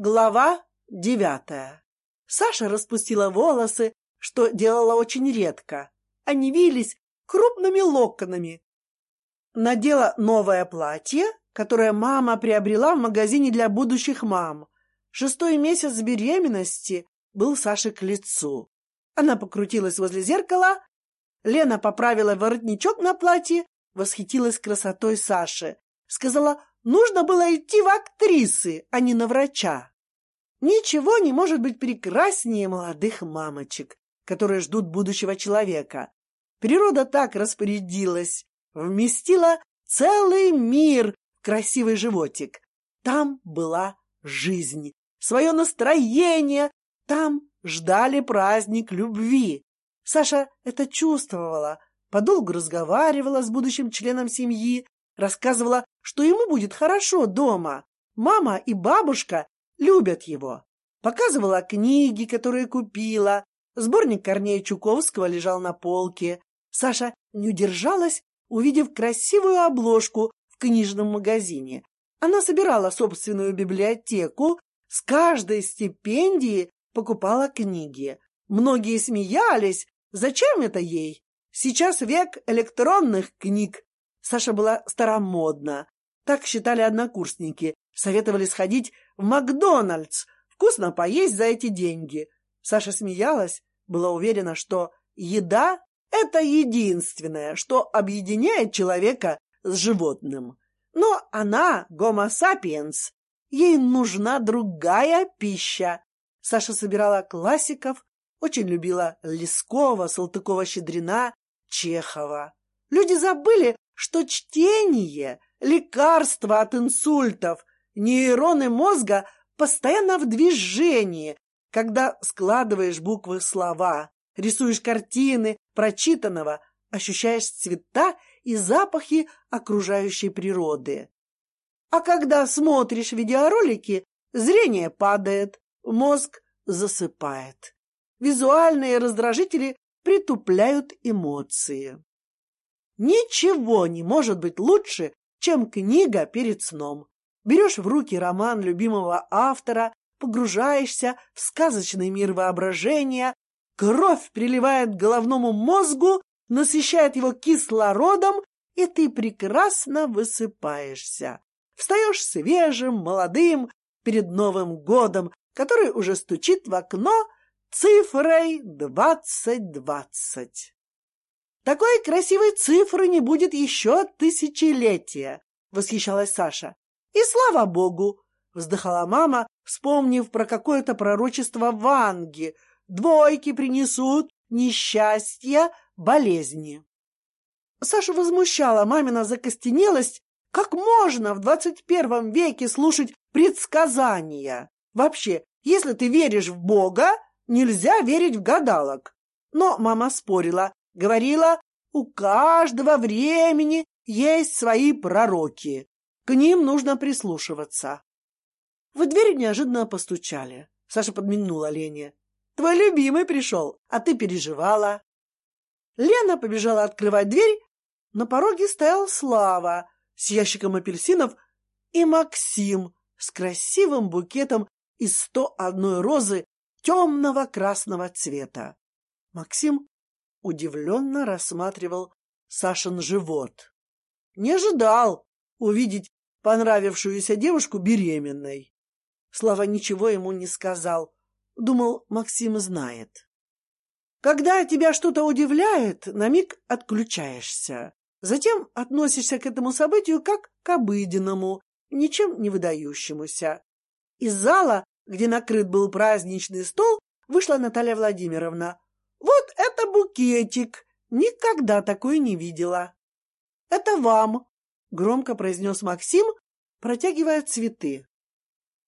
Глава девятая. Саша распустила волосы, что делала очень редко. Они вились крупными локонами. Надела новое платье, которое мама приобрела в магазине для будущих мам. Шестой месяц беременности был Саше к лицу. Она покрутилась возле зеркала. Лена поправила воротничок на платье, восхитилась красотой Саши. Сказала, нужно было идти в актрисы, а не на врача. Ничего не может быть прекраснее молодых мамочек, которые ждут будущего человека. Природа так распорядилась, вместила целый мир в красивый животик. Там была жизнь, свое настроение, там ждали праздник любви. Саша это чувствовала, подолгу разговаривала с будущим членом семьи, рассказывала, что ему будет хорошо дома. Мама и бабушка любят его. Показывала книги, которые купила. Сборник Корнея Чуковского лежал на полке. Саша не удержалась, увидев красивую обложку в книжном магазине. Она собирала собственную библиотеку, с каждой стипендии покупала книги. Многие смеялись, зачем это ей? Сейчас век электронных книг. Саша была старомодна. Так считали однокурсники. Советовали сходить в Макдональдс, вкусно поесть за эти деньги. Саша смеялась, была уверена, что еда — это единственное, что объединяет человека с животным. Но она, гомо сапиенс, ей нужна другая пища. Саша собирала классиков, очень любила Лескова, Салтыкова-Щедрина, Чехова. Люди забыли, что чтение — лекарство от инсультов, нейроны мозга постоянно в движении, когда складываешь буквы слова, рисуешь картины прочитанного, ощущаешь цвета и запахи окружающей природы. А когда смотришь видеоролики, зрение падает, мозг засыпает. Визуальные раздражители притупляют эмоции. Ничего не может быть лучше, чем книга перед сном. Берешь в руки роман любимого автора, погружаешься в сказочный мир воображения, кровь приливает к головному мозгу, насыщает его кислородом, и ты прекрасно высыпаешься. Встаешь свежим, молодым, перед Новым годом, который уже стучит в окно цифрой двадцать двадцать. Такой красивой цифры не будет еще тысячелетия, восхищалась Саша. И слава богу, вздыхала мама, вспомнив про какое-то пророчество Ванги. Двойки принесут несчастья, болезни. Саша возмущала мамина закостенелость. Как можно в двадцать первом веке слушать предсказания? Вообще, если ты веришь в Бога, нельзя верить в гадалок. Но мама спорила, говорила, у каждого времени есть свои пророки. К ним нужно прислушиваться. В дверь неожиданно постучали. Саша подмигнула Лене. Твой любимый пришел, а ты переживала. Лена побежала открывать дверь. На пороге стоял Слава с ящиком апельсинов и Максим с красивым букетом из сто одной розы темного красного цвета. Максим удивленно рассматривал Сашин живот. Не ожидал увидеть понравившуюся девушку беременной. Слава ничего ему не сказал. Думал, Максим знает. Когда тебя что-то удивляет, на миг отключаешься. Затем относишься к этому событию как к обыденному, ничем не выдающемуся. Из зала, где накрыт был праздничный стол, вышла Наталья Владимировна. Вот букетик! Никогда такой не видела. Это вам, громко произнес Максим, протягивая цветы.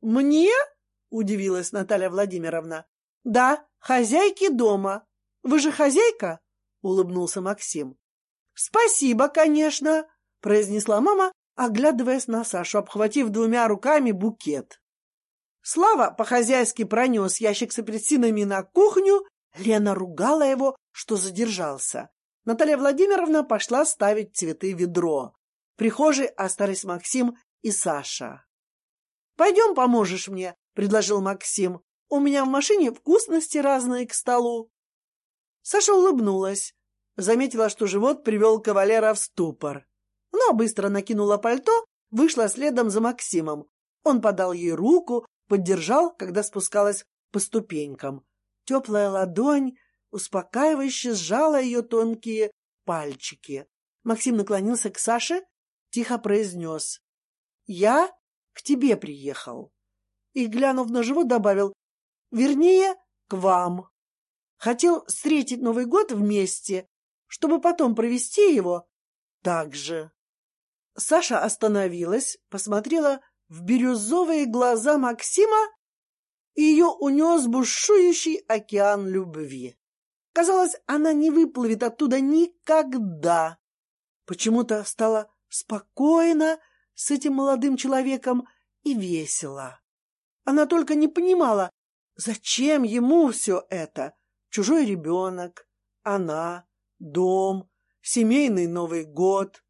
Мне? удивилась Наталья Владимировна. Да, хозяйки дома. Вы же хозяйка? улыбнулся Максим. Спасибо, конечно, произнесла мама, оглядываясь на Сашу, обхватив двумя руками букет. Слава по-хозяйски пронес ящик с апельсинами на кухню. Лена ругала его, что задержался. Наталья Владимировна пошла ставить цветы в ведро. В прихожей остались Максим и Саша. Пойдем, поможешь мне, предложил Максим. У меня в машине вкусности разные к столу. Саша улыбнулась, заметила, что живот привел кавалера в ступор, но быстро накинула пальто, вышла следом за Максимом. Он подал ей руку, поддержал, когда спускалась по ступенькам. Теплая ладонь успокаивающе сжала ее тонкие пальчики. Максим наклонился к Саше, тихо произнес. — Я к тебе приехал. И, глянув на живот, добавил. — Вернее, к вам. Хотел встретить Новый год вместе, чтобы потом провести его так же. Саша остановилась, посмотрела в бирюзовые глаза Максима, ее унес бушующий океан любви. Казалось, она не выплывет оттуда никогда. Почему-то стало спокойно с этим молодым человеком и весело. Она только не понимала, зачем ему все это. Чужой ребенок, она, дом, семейный Новый год.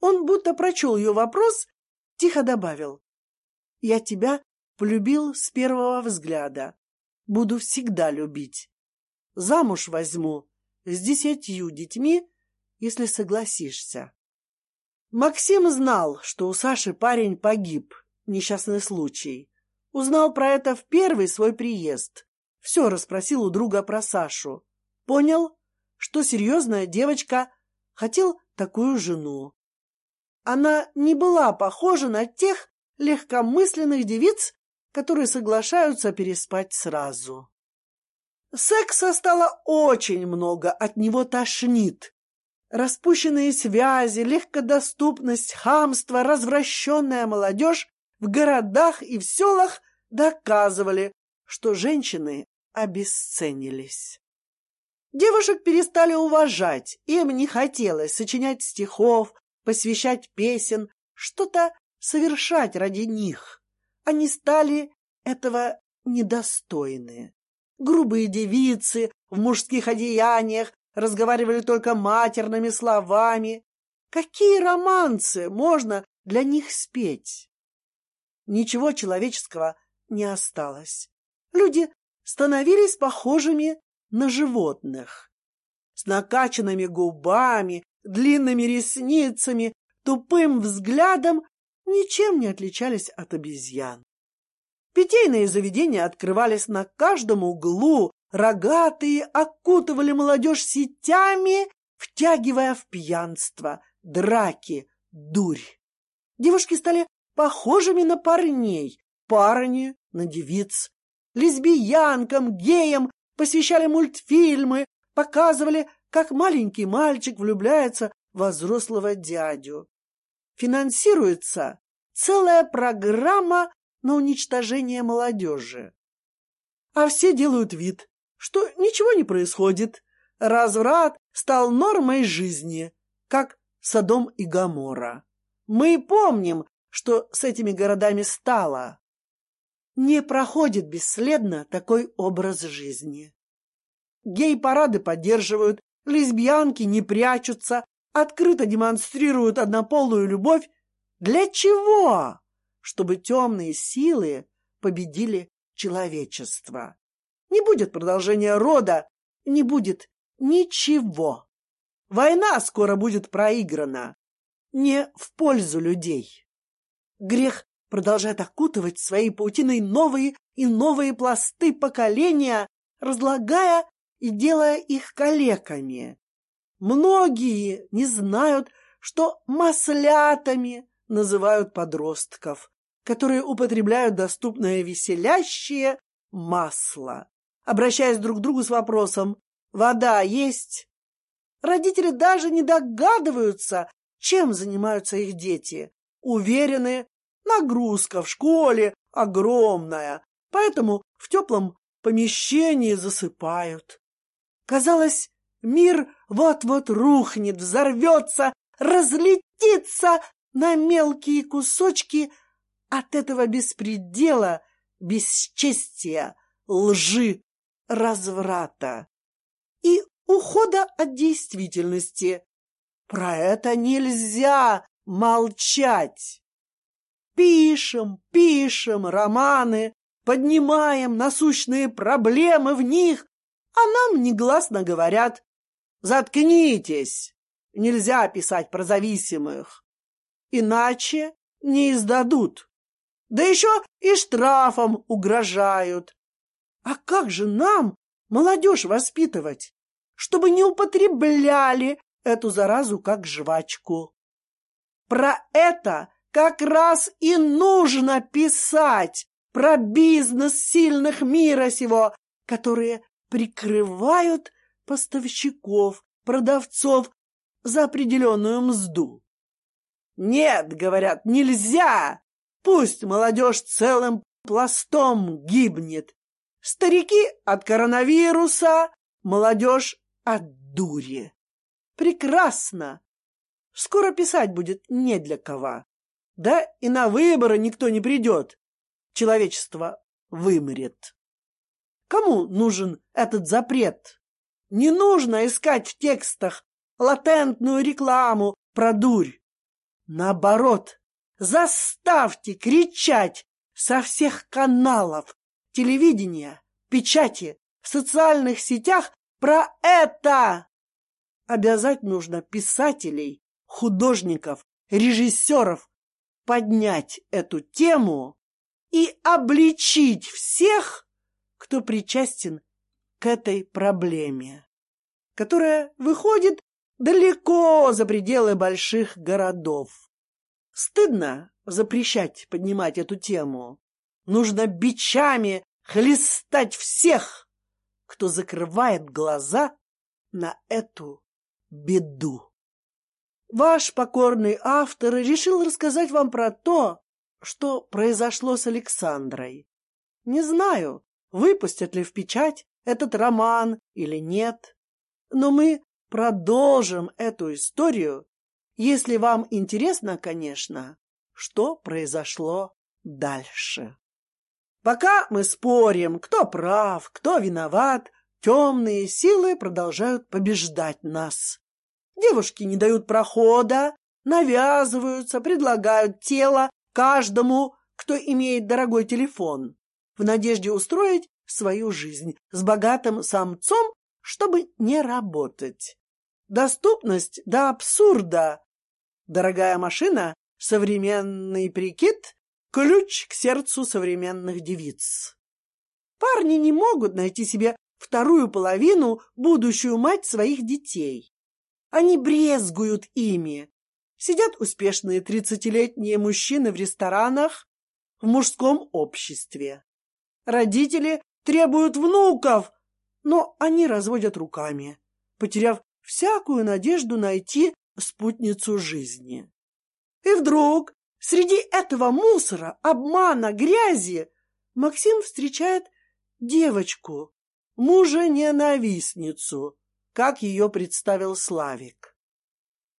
Он будто прочел ее вопрос, тихо добавил. «Я тебя полюбил с первого взгляда. Буду всегда любить. Замуж возьму с десятью детьми, если согласишься». Максим знал, что у Саши парень погиб, несчастный случай. Узнал про это в первый свой приезд. Все расспросил у друга про Сашу. Понял, что серьезная девочка хотел такую жену. Она не была похожа на тех легкомысленных девиц, которые соглашаются переспать сразу. Секса стало очень много, от него тошнит. Распущенные связи, легкодоступность, хамство, развращенная молодежь в городах и в селах доказывали, что женщины обесценились. Девушек перестали уважать, им не хотелось сочинять стихов, посвящать песен, что-то совершать ради них. Они стали этого недостойны. Грубые девицы в мужских одеяниях разговаривали только матерными словами. Какие романсы можно для них спеть? Ничего человеческого не осталось. Люди становились похожими на животных. С накачанными губами, длинными ресницами, тупым взглядом ничем не отличались от обезьян. Питейные заведения открывались на каждом углу, рогатые окутывали молодежь сетями, втягивая в пьянство, драки, дурь. Девушки стали похожими на парней, парни на девиц. Лесбиянкам, геям посвящали мультфильмы, показывали, как маленький мальчик влюбляется во взрослого дядю. Финансируется целая программа на уничтожение молодежи. А все делают вид, что ничего не происходит. Разврат стал нормой жизни, как Содом и Гоморра. Мы помним, что с этими городами стало. Не проходит бесследно такой образ жизни. Гей-парады поддерживают, лесбиянки не прячутся, открыто демонстрируют однополую любовь. Для чего? Чтобы темные силы победили человечество. Не будет продолжения рода, не будет ничего. Война скоро будет проиграна. Не в пользу людей. Грех продолжает окутывать своей паутиной новые и новые пласты поколения, разлагая и делая их калеками. Многие не знают, что маслятами называют подростков, которые употребляют доступное веселящее масло, обращаясь друг к другу с вопросом «Вода есть?». Родители даже не догадываются, чем занимаются их дети. Уверены, нагрузка в школе огромная, поэтому в теплом помещении засыпают. Казалось, мир вот-вот рухнет, взорвется, разлетится на мелкие кусочки от этого беспредела, бесчестия, лжи, разврата и ухода от действительности. Про это нельзя молчать. Пишем, пишем романы, поднимаем насущные проблемы в них, а нам негласно говорят «Заткнитесь! Нельзя писать про зависимых, иначе не издадут. Да еще и штрафом угрожают. А как же нам молодежь воспитывать, чтобы не употребляли эту заразу как жвачку? Про это как раз и нужно писать, про бизнес сильных мира сего, которые прикрывают поставщиков, продавцов за определенную мзду. Нет, говорят, нельзя. Пусть молодежь целым пластом гибнет. Старики от коронавируса, молодежь от дури. Прекрасно. Скоро писать будет не для кого. Да и на выборы никто не придет. Человечество вымрет. Кому нужен этот запрет? Не нужно искать в текстах латентную рекламу про дурь. Наоборот, заставьте кричать со всех каналов телевидения, печати, в социальных сетях про это. Обязать нужно писателей, художников, режиссеров поднять эту тему и обличить всех, кто причастен к этой проблеме, которая выходит далеко за пределы больших городов. Стыдно запрещать поднимать эту тему. Нужно бичами хлестать всех, кто закрывает глаза на эту беду. Ваш покорный автор решил рассказать вам про то, что произошло с Александрой. Не знаю, выпустят ли в печать этот роман или нет, но мы продолжим эту историю, если вам интересно, конечно, что произошло дальше. Пока мы спорим, кто прав, кто виноват, темные силы продолжают побеждать нас. Девушки не дают прохода, навязываются, предлагают тело каждому, кто имеет дорогой телефон, в надежде устроить свою жизнь с богатым самцом чтобы не работать. Доступность до абсурда. Дорогая машина, современный прикид, ключ к сердцу современных девиц. Парни не могут найти себе вторую половину, будущую мать своих детей. Они брезгуют ими. Сидят успешные тридцатилетние мужчины в ресторанах, в мужском обществе. Родители требуют внуков, но они разводят руками, потеряв всякую надежду найти спутницу жизни. И вдруг среди этого мусора, обмана, грязи Максим встречает девочку, мужа-ненавистницу, как ее представил Славик.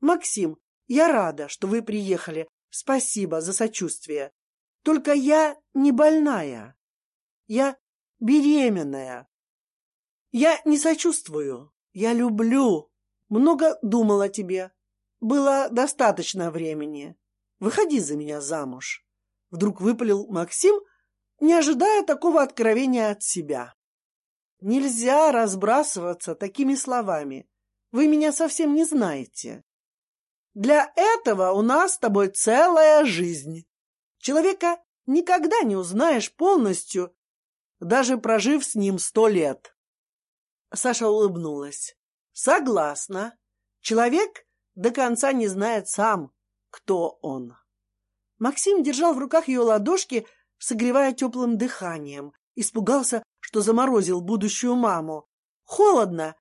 Максим, я рада, что вы приехали. Спасибо за сочувствие. Только я не больная. Я беременная. Я не сочувствую. Я люблю. Много думал о тебе. Было достаточно времени. Выходи за меня замуж. Вдруг выпалил Максим, не ожидая такого откровения от себя. Нельзя разбрасываться такими словами. Вы меня совсем не знаете. Для этого у нас с тобой целая жизнь. Человека никогда не узнаешь полностью, даже прожив с ним сто лет. Саша улыбнулась. Согласна. Человек до конца не знает сам, кто он. Максим держал в руках ее ладошки, согревая теплым дыханием. Испугался, что заморозил будущую маму. Холодно.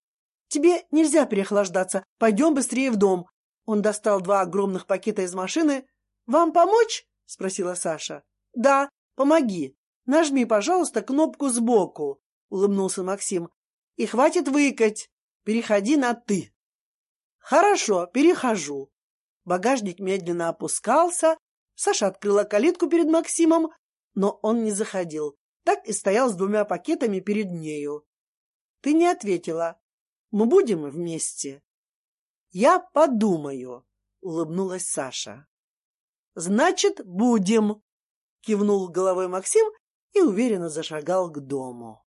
Тебе нельзя переохлаждаться. Пойдем быстрее в дом. Он достал два огромных пакета из машины. Вам помочь? спросила Саша. Да, помоги. Нажми, пожалуйста, кнопку сбоку, улыбнулся Максим. И хватит выкать. Переходи на «ты». Хорошо, перехожу. Багажник медленно опускался. Саша открыла калитку перед Максимом, но он не заходил. Так и стоял с двумя пакетами перед нею. Ты не ответила. Мы будем вместе. Я подумаю, улыбнулась Саша. Значит, будем, кивнул головой Максим и уверенно зашагал к дому.